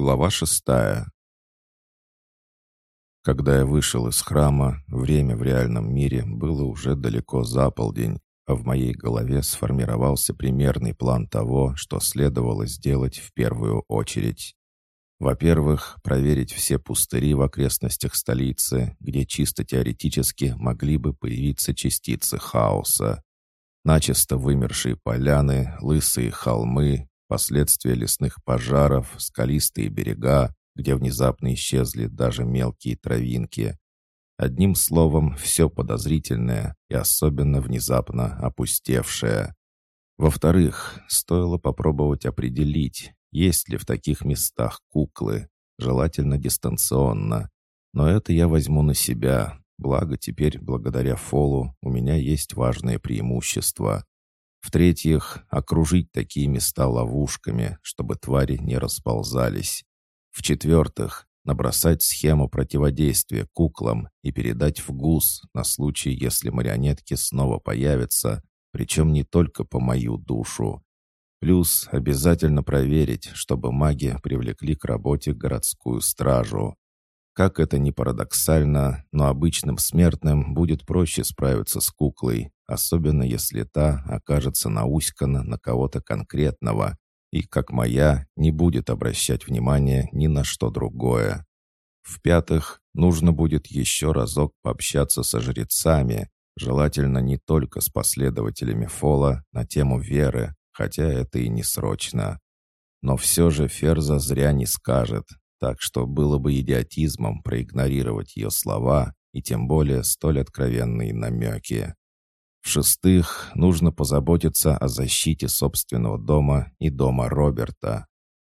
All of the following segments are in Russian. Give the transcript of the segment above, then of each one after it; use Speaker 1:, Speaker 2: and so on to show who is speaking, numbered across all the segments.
Speaker 1: Глава шестая. Когда я вышел из храма, время в реальном мире было уже далеко за полдень, а в моей голове сформировался примерный план того, что следовало сделать в первую очередь. Во-первых, проверить все пустыри в окрестностях столицы, где чисто теоретически могли бы появиться частицы хаоса. Начисто вымершие поляны, лысые холмы, последствия лесных пожаров, скалистые берега, где внезапно исчезли даже мелкие травинки. Одним словом, все подозрительное и особенно внезапно опустевшее. Во-вторых, стоило попробовать определить, есть ли в таких местах куклы, желательно дистанционно. Но это я возьму на себя, благо теперь, благодаря Фолу, у меня есть важное преимущество. В-третьих, окружить такие места ловушками, чтобы твари не расползались. В-четвертых, набросать схему противодействия куклам и передать в ГУС на случай, если марионетки снова появятся, причем не только по мою душу. Плюс обязательно проверить, чтобы маги привлекли к работе городскую стражу. Как это ни парадоксально, но обычным смертным будет проще справиться с куклой, особенно если та окажется науськана на кого-то конкретного и, как моя, не будет обращать внимания ни на что другое. В-пятых, нужно будет еще разок пообщаться со жрецами, желательно не только с последователями Фола на тему веры, хотя это и не срочно. Но все же Ферза зря не скажет, так что было бы идиотизмом проигнорировать ее слова и тем более столь откровенные намеки. В-шестых, нужно позаботиться о защите собственного дома и дома Роберта.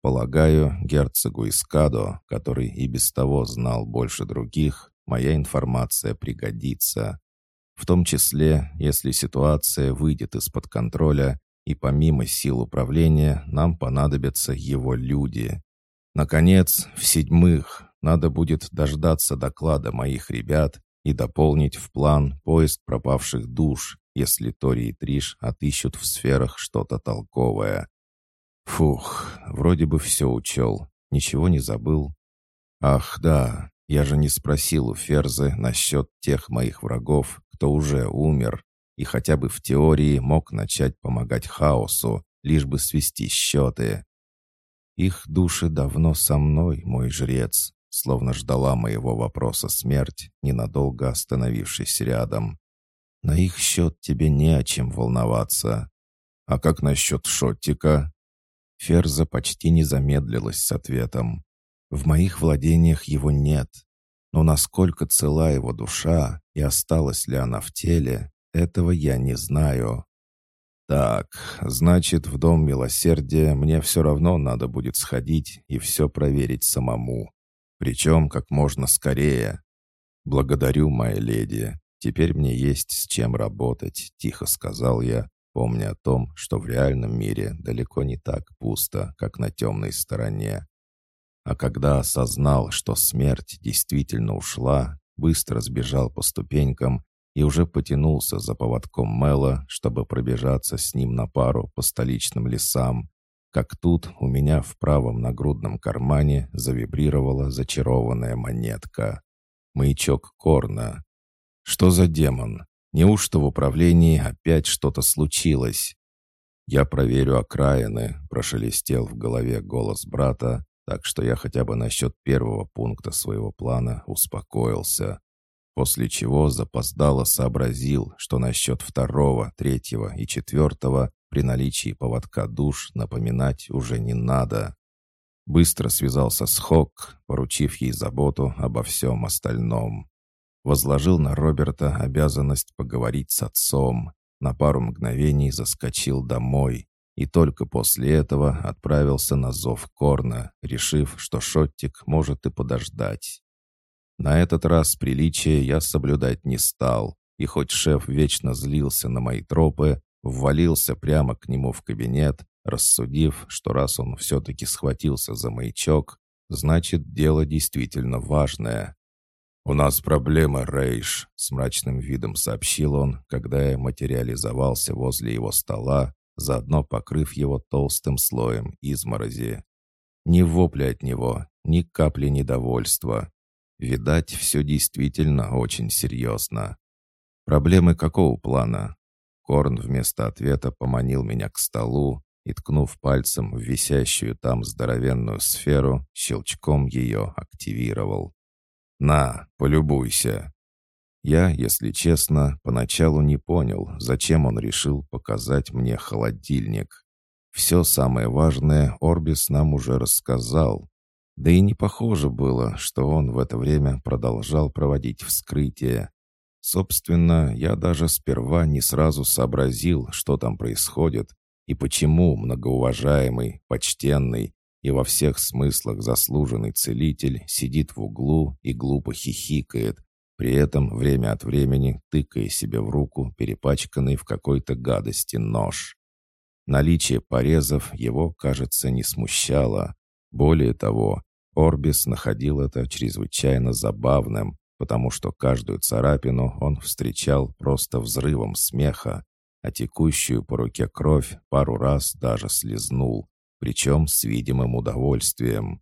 Speaker 1: Полагаю, герцогу Искадо, который и без того знал больше других, моя информация пригодится. В том числе, если ситуация выйдет из-под контроля и помимо сил управления нам понадобятся его люди. Наконец, в-седьмых, надо будет дождаться доклада моих ребят и дополнить в план поиск пропавших душ, если Тори и Триш отыщут в сферах что-то толковое. Фух, вроде бы все учел, ничего не забыл. Ах, да, я же не спросил у Ферзы насчет тех моих врагов, кто уже умер, и хотя бы в теории мог начать помогать хаосу, лишь бы свести счеты. Их души давно со мной, мой жрец, словно ждала моего вопроса смерть, ненадолго остановившись рядом. На их счет тебе не о чем волноваться. А как насчет Шоттика? Ферза почти не замедлилась с ответом. В моих владениях его нет. Но насколько цела его душа и осталась ли она в теле, этого я не знаю. Так, значит, в Дом Милосердия мне все равно надо будет сходить и все проверить самому. Причем как можно скорее. Благодарю, моя леди. Теперь мне есть с чем работать, тихо сказал я, помня о том, что в реальном мире далеко не так пусто, как на темной стороне. А когда осознал, что смерть действительно ушла, быстро сбежал по ступенькам и уже потянулся за поводком Мэла, чтобы пробежаться с ним на пару по столичным лесам, как тут у меня в правом нагрудном кармане завибрировала зачарованная монетка. Маячок Корна. Что за демон? Неужто в управлении опять что-то случилось? «Я проверю окраины», — прошелестел в голове голос брата, так что я хотя бы насчет первого пункта своего плана успокоился после чего запоздало сообразил, что насчет второго, третьего и четвертого при наличии поводка душ напоминать уже не надо. Быстро связался с Хок, поручив ей заботу обо всем остальном. Возложил на Роберта обязанность поговорить с отцом, на пару мгновений заскочил домой и только после этого отправился на зов Корна, решив, что Шоттик может и подождать. На этот раз приличие я соблюдать не стал, и хоть шеф вечно злился на мои тропы, ввалился прямо к нему в кабинет, рассудив, что раз он все-таки схватился за маячок, значит, дело действительно важное. «У нас проблема, Рейш», — с мрачным видом сообщил он, когда я материализовался возле его стола, заодно покрыв его толстым слоем изморози. Ни вопли от него, ни капли недовольства. Видать, все действительно очень серьезно. Проблемы какого плана? Корн вместо ответа поманил меня к столу и, ткнув пальцем в висящую там здоровенную сферу, щелчком ее активировал. «На, полюбуйся!» Я, если честно, поначалу не понял, зачем он решил показать мне холодильник. Все самое важное Орбис нам уже рассказал. Да и не похоже было, что он в это время продолжал проводить вскрытие. Собственно, я даже сперва не сразу сообразил, что там происходит и почему многоуважаемый, почтенный и во всех смыслах заслуженный целитель сидит в углу и глупо хихикает, при этом время от времени тыкая себе в руку перепачканный в какой-то гадости нож. Наличие порезов его, кажется, не смущало. Более того, Орбис находил это чрезвычайно забавным, потому что каждую царапину он встречал просто взрывом смеха, а текущую по руке кровь пару раз даже слезнул, причем с видимым удовольствием.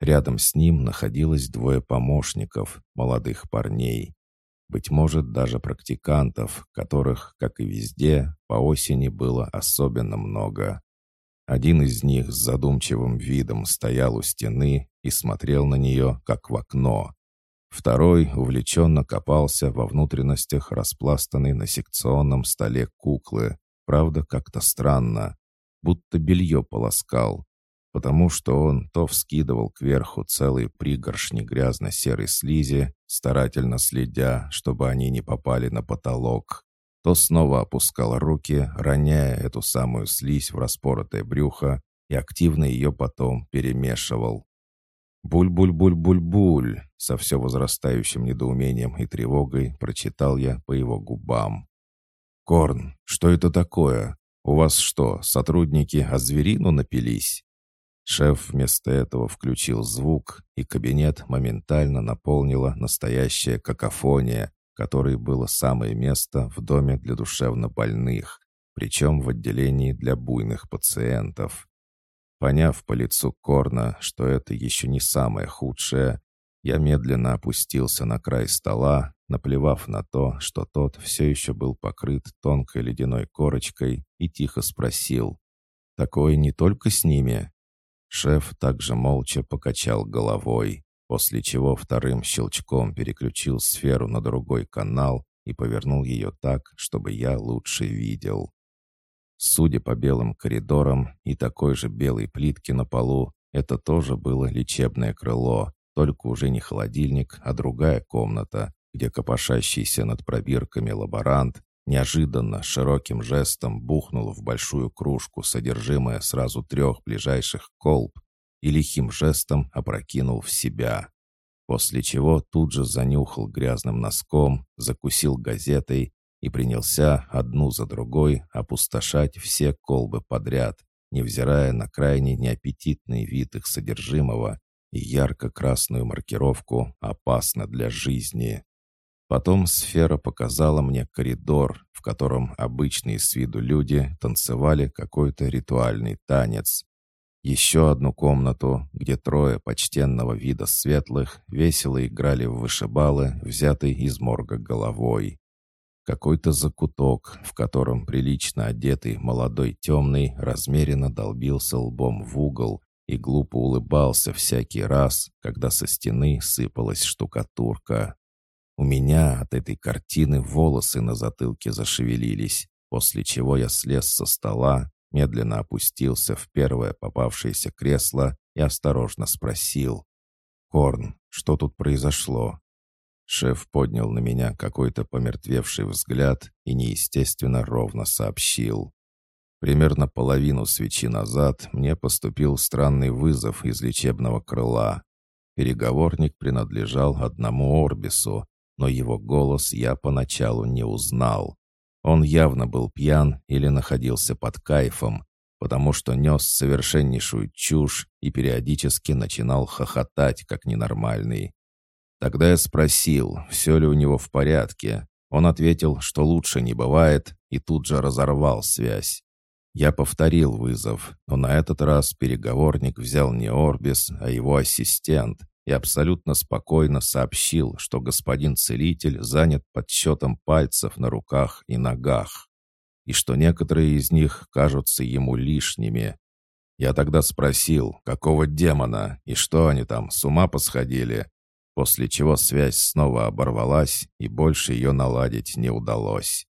Speaker 1: Рядом с ним находилось двое помощников, молодых парней. Быть может, даже практикантов, которых, как и везде, по осени было особенно много. Один из них с задумчивым видом стоял у стены и смотрел на нее, как в окно. Второй увлеченно копался во внутренностях распластанной на секционном столе куклы, правда, как-то странно, будто белье полоскал, потому что он то вскидывал кверху целые пригоршни грязно-серой слизи, старательно следя, чтобы они не попали на потолок, то снова опускал руки, роняя эту самую слизь в распоротое брюхо и активно ее потом перемешивал. «Буль-буль-буль-буль-буль!» Со все возрастающим недоумением и тревогой прочитал я по его губам. «Корн, что это такое? У вас что, сотрудники о зверину напились?» Шеф вместо этого включил звук, и кабинет моментально наполнила настоящая какофония, которой было самое место в доме для душевнобольных, причем в отделении для буйных пациентов. Поняв по лицу Корна, что это еще не самое худшее, я медленно опустился на край стола, наплевав на то, что тот все еще был покрыт тонкой ледяной корочкой, и тихо спросил, «Такое не только с ними?» Шеф также молча покачал головой, после чего вторым щелчком переключил сферу на другой канал и повернул ее так, чтобы я лучше видел. Судя по белым коридорам и такой же белой плитке на полу, это тоже было лечебное крыло, только уже не холодильник, а другая комната, где копошащийся над пробирками лаборант Неожиданно широким жестом бухнул в большую кружку содержимое сразу трех ближайших колб и лихим жестом опрокинул в себя. После чего тут же занюхал грязным носком, закусил газетой и принялся одну за другой опустошать все колбы подряд, невзирая на крайне неаппетитный вид их содержимого и ярко-красную маркировку «Опасно для жизни». Потом сфера показала мне коридор, в котором обычные с виду люди танцевали какой-то ритуальный танец. Еще одну комнату, где трое почтенного вида светлых весело играли в вышибалы, взятый из морга головой. Какой-то закуток, в котором прилично одетый молодой темный размеренно долбился лбом в угол и глупо улыбался всякий раз, когда со стены сыпалась штукатурка. У меня от этой картины волосы на затылке зашевелились, после чего я слез со стола, медленно опустился в первое попавшееся кресло и осторожно спросил. «Корн, что тут произошло?» Шеф поднял на меня какой-то помертвевший взгляд и неестественно ровно сообщил. Примерно половину свечи назад мне поступил странный вызов из лечебного крыла. Переговорник принадлежал одному Орбису, но его голос я поначалу не узнал. Он явно был пьян или находился под кайфом, потому что нес совершеннейшую чушь и периодически начинал хохотать, как ненормальный. Тогда я спросил, все ли у него в порядке. Он ответил, что лучше не бывает, и тут же разорвал связь. Я повторил вызов, но на этот раз переговорник взял не Орбис, а его ассистент и абсолютно спокойно сообщил, что господин целитель занят подсчетом пальцев на руках и ногах, и что некоторые из них кажутся ему лишними. Я тогда спросил, какого демона и что они там, с ума посходили, после чего связь снова оборвалась и больше ее наладить не удалось.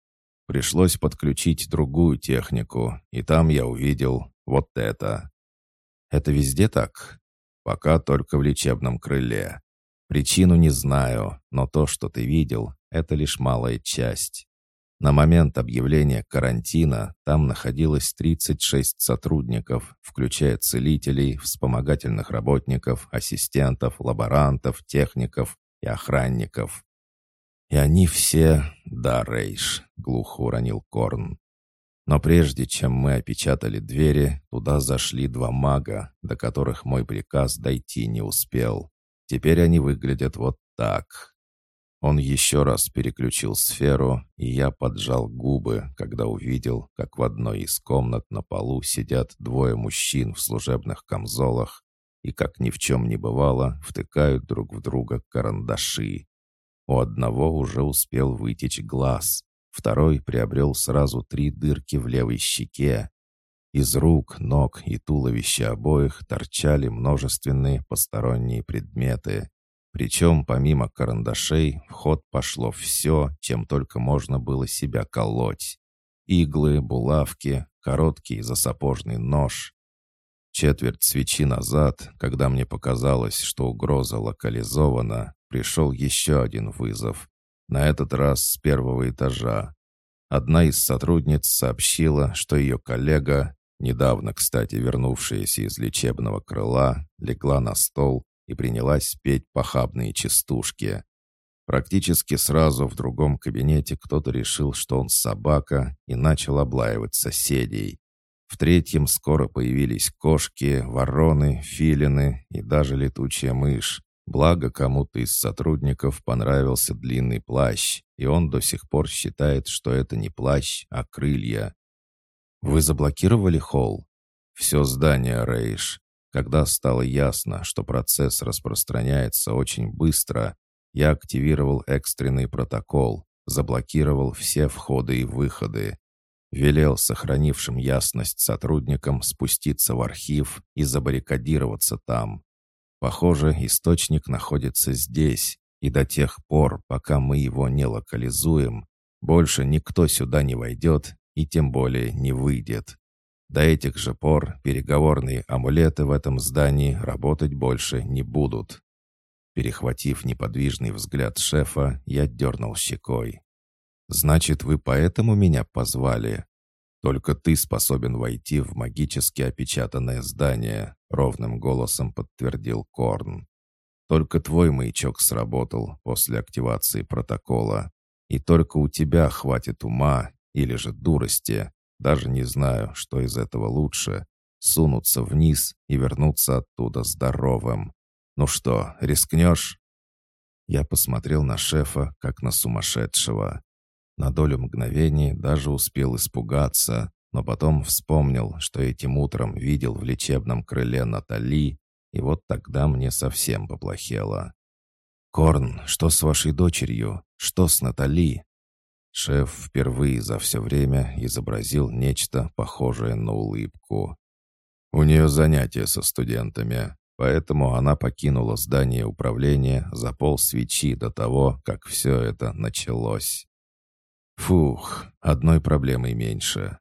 Speaker 1: Пришлось подключить другую технику, и там я увидел вот это. Это везде так? Пока только в лечебном крыле. Причину не знаю, но то, что ты видел, это лишь малая часть. На момент объявления карантина там находилось 36 сотрудников, включая целителей, вспомогательных работников, ассистентов, лаборантов, техников и охранников. И они все... Да, Рейш, глухо уронил Корн. Но прежде чем мы опечатали двери, туда зашли два мага, до которых мой приказ дойти не успел. Теперь они выглядят вот так. Он еще раз переключил сферу, и я поджал губы, когда увидел, как в одной из комнат на полу сидят двое мужчин в служебных камзолах и, как ни в чем не бывало, втыкают друг в друга карандаши. У одного уже успел вытечь глаз, второй приобрел сразу три дырки в левой щеке. Из рук, ног и туловища обоих торчали множественные посторонние предметы. Причем помимо карандашей в ход пошло все, чем только можно было себя колоть. Иглы, булавки, короткий засапожный нож. Четверть свечи назад, когда мне показалось, что угроза локализована, пришел еще один вызов. На этот раз с первого этажа. Одна из сотрудниц сообщила, что ее коллега, недавно, кстати, вернувшаяся из лечебного крыла, легла на стол и принялась петь похабные частушки. Практически сразу в другом кабинете кто-то решил, что он собака, и начал облаивать соседей. В третьем скоро появились кошки, вороны, филины и даже летучая мышь. Благо, кому-то из сотрудников понравился длинный плащ, и он до сих пор считает, что это не плащ, а крылья. «Вы заблокировали холл?» «Все здание, Рейш. Когда стало ясно, что процесс распространяется очень быстро, я активировал экстренный протокол, заблокировал все входы и выходы. Велел сохранившим ясность сотрудникам спуститься в архив и забаррикадироваться там. Похоже, источник находится здесь, и до тех пор, пока мы его не локализуем, больше никто сюда не войдет и тем более не выйдет. До этих же пор переговорные амулеты в этом здании работать больше не будут. Перехватив неподвижный взгляд шефа, я дернул щекой. «Значит, вы поэтому меня позвали?» «Только ты способен войти в магически опечатанное здание», — ровным голосом подтвердил Корн. «Только твой маячок сработал после активации протокола. И только у тебя хватит ума или же дурости, даже не знаю, что из этого лучше, сунуться вниз и вернуться оттуда здоровым. Ну что, рискнешь?» Я посмотрел на шефа, как на сумасшедшего. На долю мгновений даже успел испугаться, но потом вспомнил, что этим утром видел в лечебном крыле Натали, и вот тогда мне совсем поплохело. «Корн, что с вашей дочерью? Что с Натали?» Шеф впервые за все время изобразил нечто похожее на улыбку. «У нее занятия со студентами, поэтому она покинула здание управления за пол свечи до того, как все это началось. Фух, одной проблемой меньше.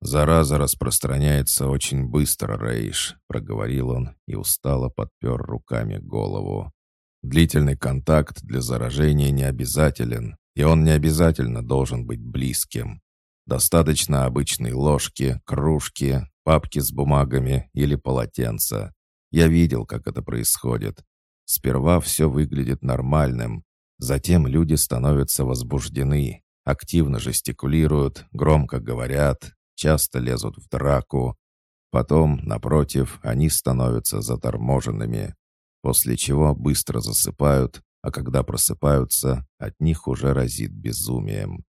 Speaker 1: «Зараза распространяется очень быстро, Рейш», — проговорил он и устало подпер руками голову. «Длительный контакт для заражения не обязателен, и он не обязательно должен быть близким. Достаточно обычной ложки, кружки, папки с бумагами или полотенца. Я видел, как это происходит. Сперва все выглядит нормальным, затем люди становятся возбуждены, активно жестикулируют, громко говорят, часто лезут в драку. Потом, напротив, они становятся заторможенными, после чего быстро засыпают, а когда просыпаются, от них уже разит безумием.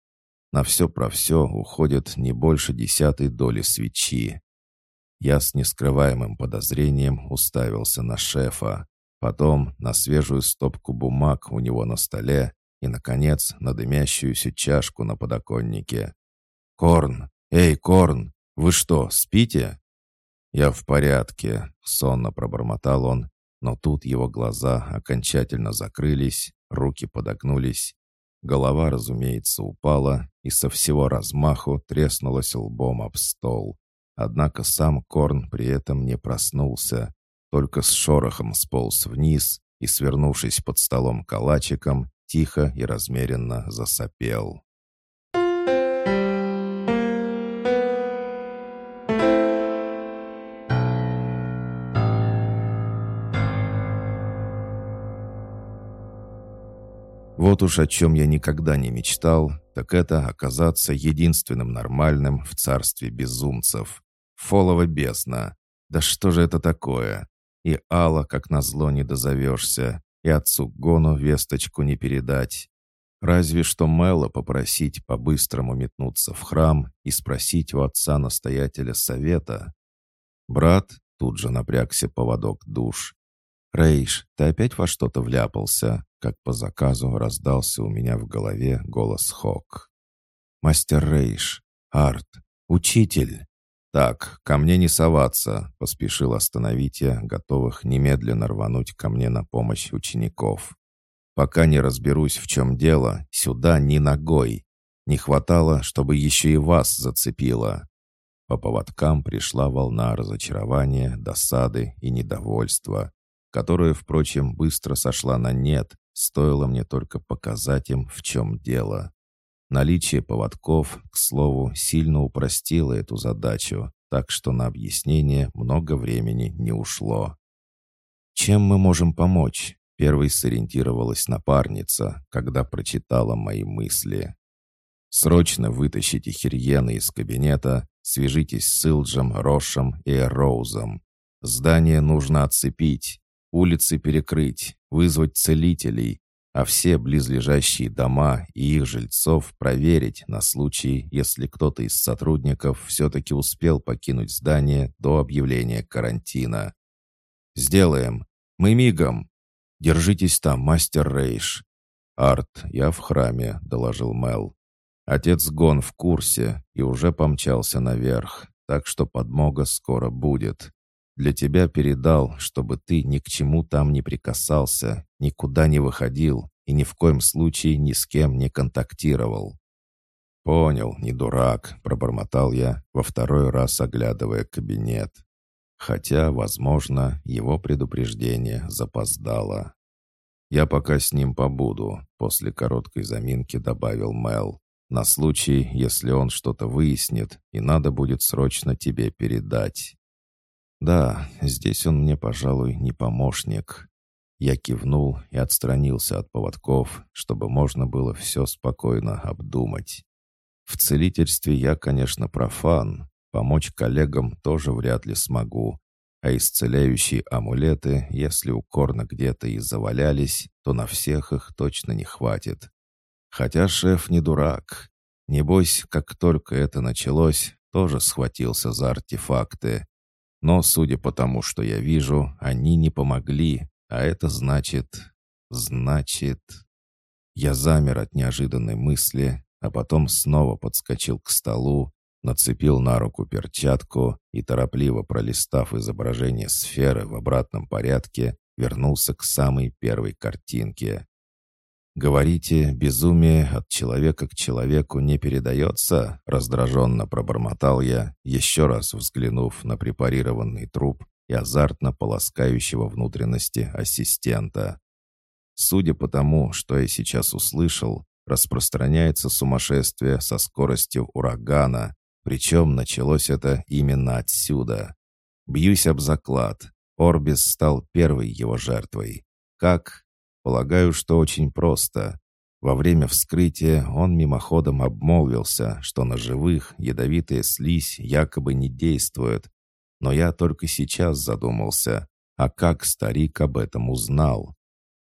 Speaker 1: На все про все уходит не больше десятой доли свечи. Я с нескрываемым подозрением уставился на шефа, потом на свежую стопку бумаг у него на столе и, наконец, на дымящуюся чашку на подоконнике. «Корн! Эй, Корн! Вы что, спите?» «Я в порядке», — сонно пробормотал он, но тут его глаза окончательно закрылись, руки подогнулись. Голова, разумеется, упала и со всего размаху треснулась лбом об стол. Однако сам Корн при этом не проснулся, только с шорохом сполз вниз и, свернувшись под столом калачиком, тихо и размеренно засопел. Вот уж о чем я никогда не мечтал, так это оказаться единственным нормальным в царстве безумцев. Фолова бездна. Да что же это такое? И Алла, как назло, не дозовешься, и отцу Гону весточку не передать. Разве что Мэла попросить по-быстрому метнуться в храм и спросить у отца-настоятеля совета. Брат тут же напрягся поводок душ. «Рейш, ты опять во что-то вляпался?» Как по заказу раздался у меня в голове голос Хок. «Мастер Рейш, Арт, учитель!» «Так, ко мне не соваться», — поспешил остановить я, готовых немедленно рвануть ко мне на помощь учеников. «Пока не разберусь, в чем дело, сюда ни ногой. Не хватало, чтобы еще и вас зацепило». По поводкам пришла волна разочарования, досады и недовольства, которая, впрочем, быстро сошла на нет, стоило мне только показать им, в чем дело. Наличие поводков, к слову, сильно упростило эту задачу, так что на объяснение много времени не ушло. «Чем мы можем помочь?» — первой сориентировалась напарница, когда прочитала мои мысли. «Срочно вытащите Хирьена из кабинета, свяжитесь с Илджем, Рошем и Роузом. Здание нужно отцепить, улицы перекрыть, вызвать целителей, а все близлежащие дома и их жильцов проверить на случай, если кто-то из сотрудников все-таки успел покинуть здание до объявления карантина. «Сделаем. Мы мигом. Держитесь там, мастер Рейш». «Арт, я в храме», — доложил Мел. «Отец Гон в курсе и уже помчался наверх, так что подмога скоро будет. Для тебя передал, чтобы ты ни к чему там не прикасался, никуда не выходил и ни в коем случае ни с кем не контактировал». «Понял, не дурак», — пробормотал я, во второй раз оглядывая кабинет. Хотя, возможно, его предупреждение запоздало. «Я пока с ним побуду», — после короткой заминки добавил Мел. «На случай, если он что-то выяснит, и надо будет срочно тебе передать». «Да, здесь он мне, пожалуй, не помощник». Я кивнул и отстранился от поводков, чтобы можно было все спокойно обдумать. В целительстве я, конечно, профан, помочь коллегам тоже вряд ли смогу, а исцеляющие амулеты, если у Корна где-то и завалялись, то на всех их точно не хватит. Хотя шеф не дурак. Небось, как только это началось, тоже схватился за артефакты. Но, судя по тому, что я вижу, они не помогли, а это значит... Значит... Я замер от неожиданной мысли, а потом снова подскочил к столу, нацепил на руку перчатку и, торопливо пролистав изображение сферы в обратном порядке, вернулся к самой первой картинке. «Говорите, безумие от человека к человеку не передается?» Раздраженно пробормотал я, еще раз взглянув на препарированный труп и азартно полоскающего внутренности ассистента. Судя по тому, что я сейчас услышал, распространяется сумасшествие со скоростью урагана, причем началось это именно отсюда. Бьюсь об заклад. Орбис стал первой его жертвой. Как? Полагаю, что очень просто. Во время вскрытия он мимоходом обмолвился, что на живых ядовитая слизь якобы не действует. Но я только сейчас задумался, а как старик об этом узнал?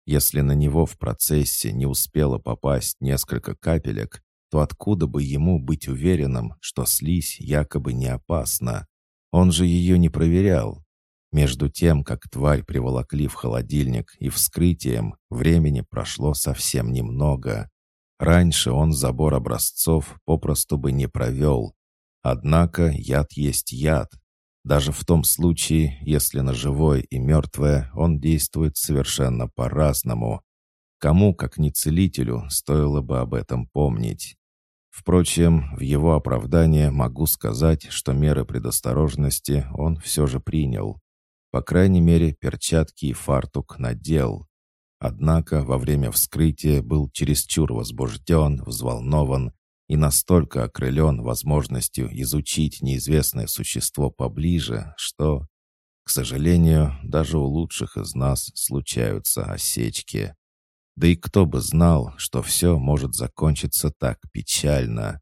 Speaker 1: Если на него в процессе не успело попасть несколько капелек, то откуда бы ему быть уверенным, что слизь якобы не опасна? Он же ее не проверял. Между тем, как тварь приволокли в холодильник и вскрытием, времени прошло совсем немного. Раньше он забор образцов попросту бы не провел. Однако яд есть яд. Даже в том случае, если на живое и мертвое он действует совершенно по-разному. Кому, как не целителю, стоило бы об этом помнить. Впрочем, в его оправдание могу сказать, что меры предосторожности он все же принял. По крайней мере, перчатки и фартук надел. Однако во время вскрытия был чересчур возбужден, взволнован и настолько окрылен возможностью изучить неизвестное существо поближе, что, к сожалению, даже у лучших из нас случаются осечки. Да и кто бы знал, что все может закончиться так печально.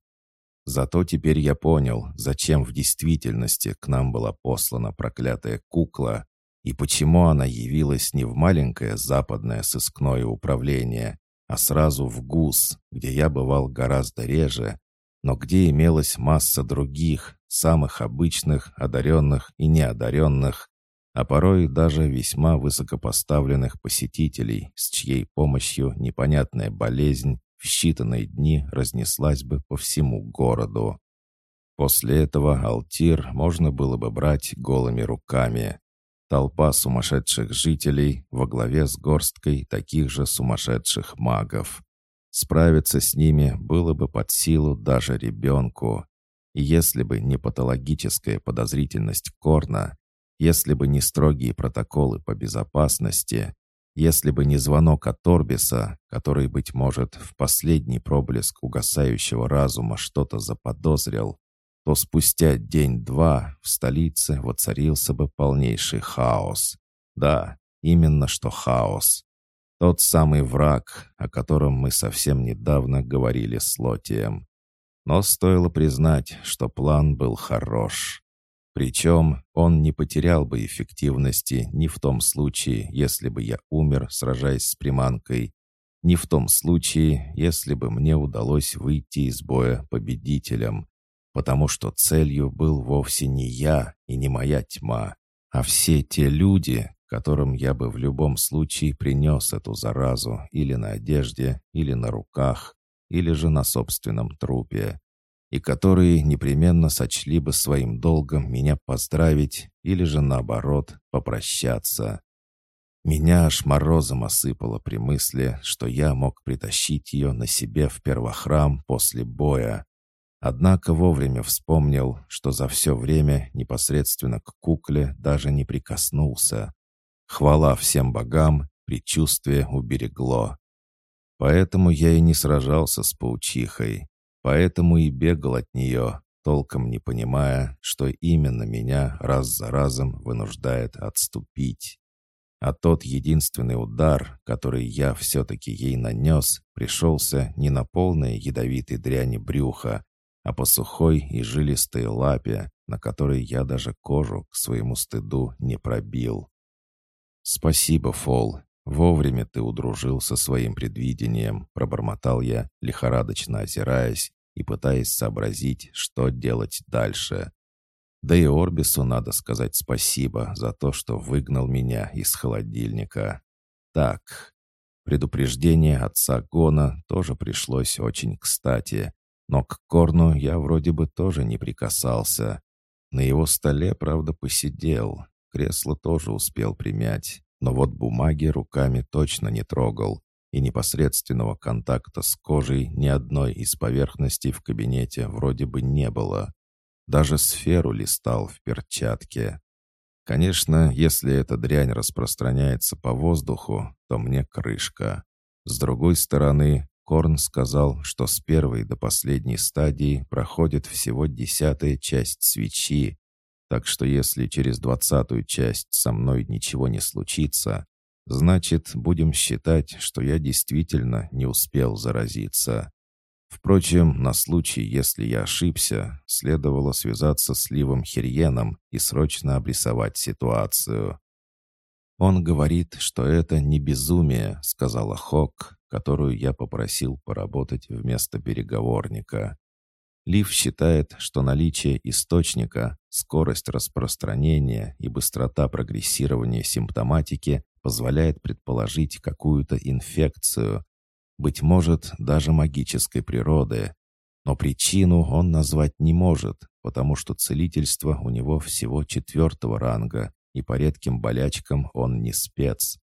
Speaker 1: Зато теперь я понял, зачем в действительности к нам была послана проклятая кукла и почему она явилась не в маленькое западное сыскное управление, а сразу в ГУС, где я бывал гораздо реже, но где имелась масса других, самых обычных, одаренных и неодаренных, а порой даже весьма высокопоставленных посетителей, с чьей помощью непонятная болезнь в считанные дни разнеслась бы по всему городу. После этого Алтир можно было бы брать голыми руками. Толпа сумасшедших жителей во главе с горсткой таких же сумасшедших магов. Справиться с ними было бы под силу даже ребенку. И если бы не патологическая подозрительность Корна, если бы не строгие протоколы по безопасности, если бы не звонок от Орбиса, который, быть может, в последний проблеск угасающего разума что-то заподозрил, то спустя день-два в столице воцарился бы полнейший хаос. Да, именно что хаос. Тот самый враг, о котором мы совсем недавно говорили с Лотием. Но стоило признать, что план был хорош. Причем он не потерял бы эффективности ни в том случае, если бы я умер, сражаясь с приманкой, ни в том случае, если бы мне удалось выйти из боя победителем, потому что целью был вовсе не я и не моя тьма, а все те люди, которым я бы в любом случае принес эту заразу или на одежде, или на руках, или же на собственном трупе и которые непременно сочли бы своим долгом меня поздравить или же наоборот попрощаться. Меня аж морозом осыпало при мысли, что я мог притащить ее на себе в первохрам после боя. Однако вовремя вспомнил, что за все время непосредственно к кукле даже не прикоснулся. Хвала всем богам, предчувствие уберегло. Поэтому я и не сражался с паучихой. Поэтому и бегал от нее, толком не понимая, что именно меня раз за разом вынуждает отступить. А тот единственный удар, который я все-таки ей нанес, пришелся не на полное ядовитой дряни брюха, а по сухой и жилистой лапе, на которой я даже кожу к своему стыду не пробил. «Спасибо, Фол, «Вовремя ты удружил со своим предвидением», — пробормотал я, лихорадочно озираясь и пытаясь сообразить, что делать дальше. Да и Орбису надо сказать спасибо за то, что выгнал меня из холодильника. Так, предупреждение отца Гона тоже пришлось очень кстати, но к Корну я вроде бы тоже не прикасался. На его столе, правда, посидел, кресло тоже успел примять. Но вот бумаги руками точно не трогал, и непосредственного контакта с кожей ни одной из поверхностей в кабинете вроде бы не было. Даже сферу листал в перчатке. Конечно, если эта дрянь распространяется по воздуху, то мне крышка. С другой стороны, Корн сказал, что с первой до последней стадии проходит всего десятая часть свечи, так что если через двадцатую часть со мной ничего не случится, значит, будем считать, что я действительно не успел заразиться. Впрочем, на случай, если я ошибся, следовало связаться с Ливом Хирьеном и срочно обрисовать ситуацию. «Он говорит, что это не безумие», — сказала Хок, которую я попросил поработать вместо переговорника. Лив считает, что наличие источника, скорость распространения и быстрота прогрессирования симптоматики позволяет предположить какую-то инфекцию, быть может, даже магической природы. Но причину он назвать не может, потому что целительство у него всего четвертого ранга, и по редким болячкам он не спец.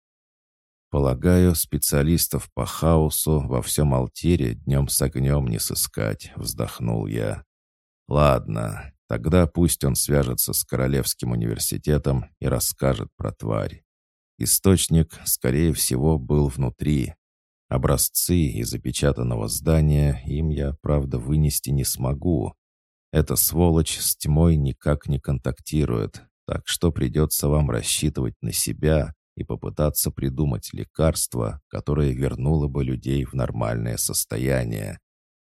Speaker 1: «Полагаю, специалистов по хаосу во всем Алтире днем с огнем не сыскать», — вздохнул я. «Ладно, тогда пусть он свяжется с Королевским университетом и расскажет про тварь. Источник, скорее всего, был внутри. Образцы из запечатанного здания им я, правда, вынести не смогу. Эта сволочь с тьмой никак не контактирует, так что придется вам рассчитывать на себя и попытаться придумать лекарство, которое вернуло бы людей в нормальное состояние.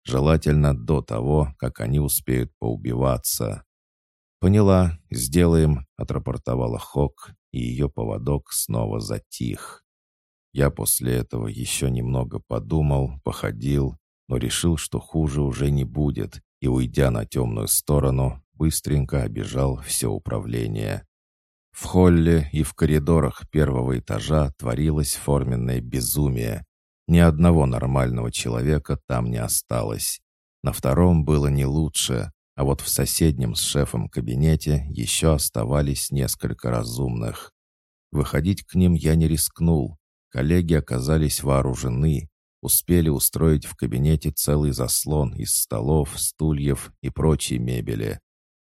Speaker 1: Желательно до того, как они успеют поубиваться. «Поняла, сделаем», — отрапортовала Хок, и ее поводок снова затих. Я после этого еще немного подумал, походил, но решил, что хуже уже не будет, и, уйдя на темную сторону, быстренько обежал все управление. В холле и в коридорах первого этажа творилось форменное безумие. Ни одного нормального человека там не осталось. На втором было не лучше, а вот в соседнем с шефом кабинете еще оставались несколько разумных. Выходить к ним я не рискнул. Коллеги оказались вооружены, успели устроить в кабинете целый заслон из столов, стульев и прочей мебели.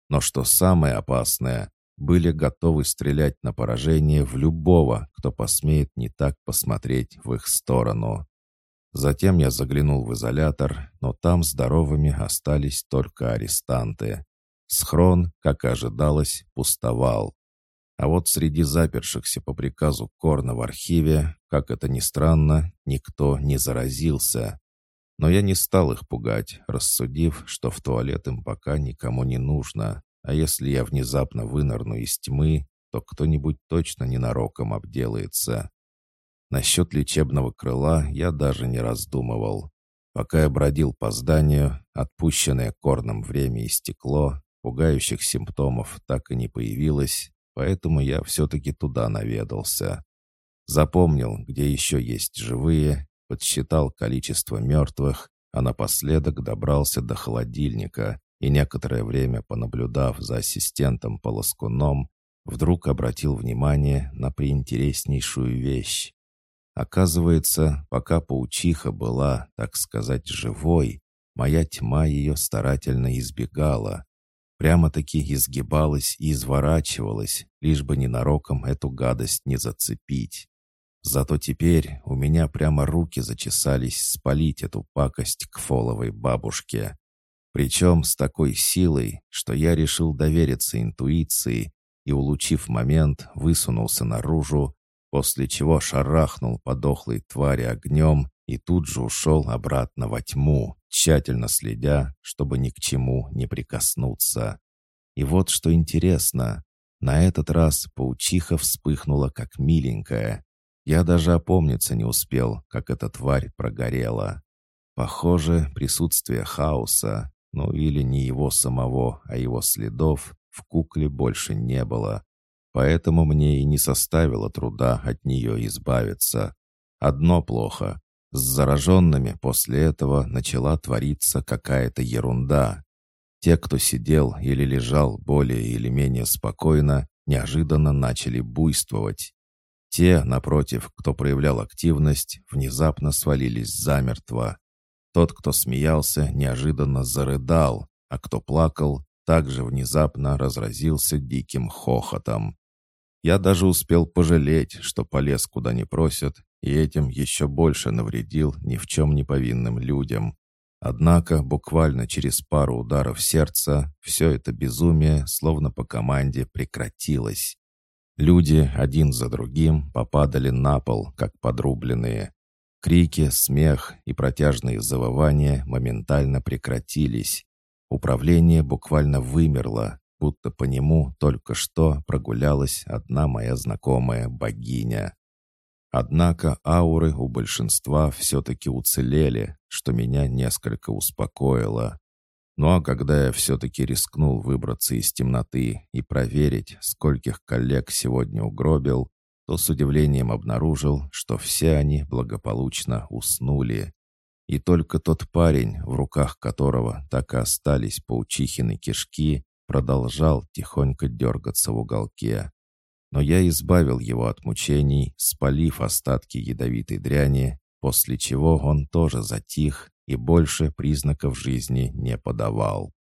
Speaker 1: Но что самое опасное, были готовы стрелять на поражение в любого, кто посмеет не так посмотреть в их сторону. Затем я заглянул в изолятор, но там здоровыми остались только арестанты. Схрон, как и ожидалось, пустовал. А вот среди запершихся по приказу Корна в архиве, как это ни странно, никто не заразился. Но я не стал их пугать, рассудив, что в туалет им пока никому не нужно. А если я внезапно вынырну из тьмы, то кто-нибудь точно ненароком обделается. Насчет лечебного крыла я даже не раздумывал. Пока я бродил по зданию, отпущенное корном время истекло, пугающих симптомов так и не появилось, поэтому я все-таки туда наведался. Запомнил, где еще есть живые, подсчитал количество мертвых, а напоследок добрался до холодильника, и некоторое время, понаблюдав за ассистентом Полоскуном, вдруг обратил внимание на приинтереснейшую вещь. Оказывается, пока паучиха была, так сказать, живой, моя тьма ее старательно избегала. Прямо-таки изгибалась и изворачивалась, лишь бы ненароком эту гадость не зацепить. Зато теперь у меня прямо руки зачесались спалить эту пакость к фоловой бабушке. Причем с такой силой, что я решил довериться интуиции и, улучив момент, высунулся наружу, после чего шарахнул подохлой твари огнем и тут же ушел обратно во тьму, тщательно следя, чтобы ни к чему не прикоснуться. И вот что интересно, на этот раз паучиха вспыхнула как миленькая. Я даже опомниться не успел, как эта тварь прогорела. Похоже, присутствие хаоса, ну или не его самого, а его следов в кукле больше не было. Поэтому мне и не составило труда от нее избавиться. Одно плохо. С зараженными после этого начала твориться какая-то ерунда. Те, кто сидел или лежал более или менее спокойно, неожиданно начали буйствовать. Те, напротив, кто проявлял активность, внезапно свалились замертво. Тот, кто смеялся, неожиданно зарыдал, а кто плакал, также внезапно разразился диким хохотом. Я даже успел пожалеть, что полез куда не просят, и этим еще больше навредил ни в чем не повинным людям. Однако буквально через пару ударов сердца все это безумие, словно по команде, прекратилось. Люди один за другим попадали на пол, как подрубленные. Крики, смех и протяжные завывания моментально прекратились. Управление буквально вымерло, будто по нему только что прогулялась одна моя знакомая богиня. Однако ауры у большинства все-таки уцелели, что меня несколько успокоило. Ну а когда я все-таки рискнул выбраться из темноты и проверить, скольких коллег сегодня угробил, то с удивлением обнаружил, что все они благополучно уснули. И только тот парень, в руках которого так и остались паучихины кишки, продолжал тихонько дергаться в уголке. Но я избавил его от мучений, спалив остатки ядовитой дряни, после чего он тоже затих и больше признаков жизни не подавал.